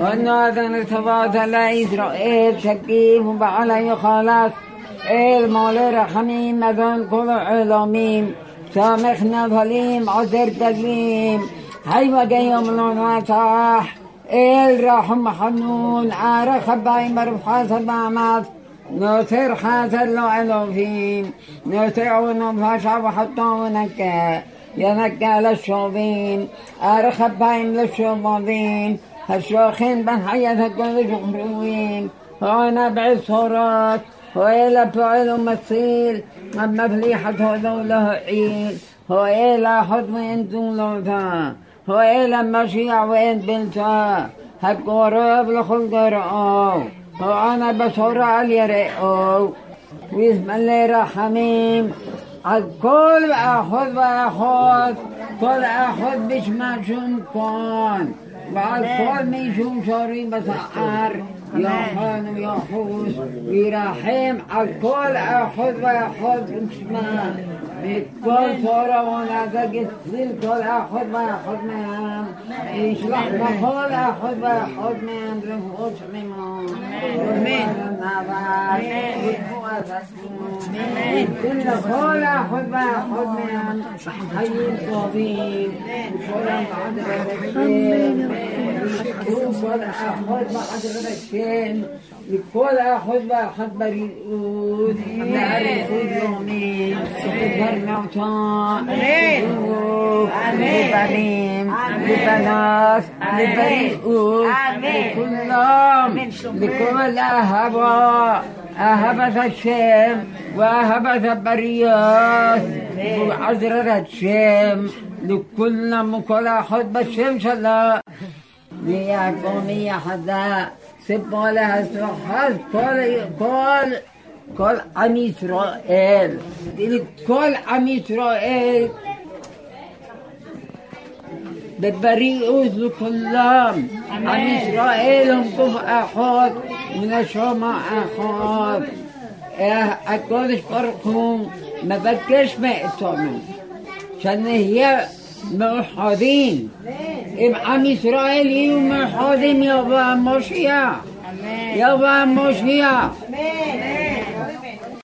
والناظر ارتباط لإسرائيل تكيف وبعلي خلاص إل مولى رحمين مدن كل علومين سامح نفليم عذر تقليم هاي وقيم النصاح إل رحم حنون عارخ باي مرفحة بعمات نوتر حاثر لو ألوفين نوتعون فاشا وحطا ونكا ينكا للشوبين أرخب بايم للشوبين الشوخين بن حياة شخروين هنا بعد صورات وإلى فعل مثيل أما فليحة ذوله عيل هو إلى حضن أنتم لوتا هو إلى مشيع وإن بنتا هالقرب لخل قرأو هو أنا بصور على يرئو بسم الله الرحمن الكل أخذ وأخذ كل أخذ بشما شون كون والكل ميشون شوري بسعر يحن يحوس يرحم الكل أخذ وأخذ بشما بكل صورة ونازق السل كل أخذ وأخذ مهم يشلح بكل أخذ وأخذ مهم رفوش مهم آمين آمين كل كل أخذ وأخذ مهم حي الطبيب كل كل أخذ وأخذ الشين لكل أخذ وأخذ بريئوت لبنين لبنات لبريئوت لكلهم لكل أهبا أهبت الشام وأهبت البريات وعذرة الشام لكل كل أخذ بالشام شلا ليكون يحدا سبوا لها سبحان كل كل كل عم إسرائيل. كل عم إسرائيل. بالبريئوس لكلهم عم إسرائيل هم كف أخوات ونشوما أخوات إيه القدس بركم ما بكش ما إتومن شان هي موحدين. إم عم إسرائيل يوم موحدين يبا مشيا يبا مشيا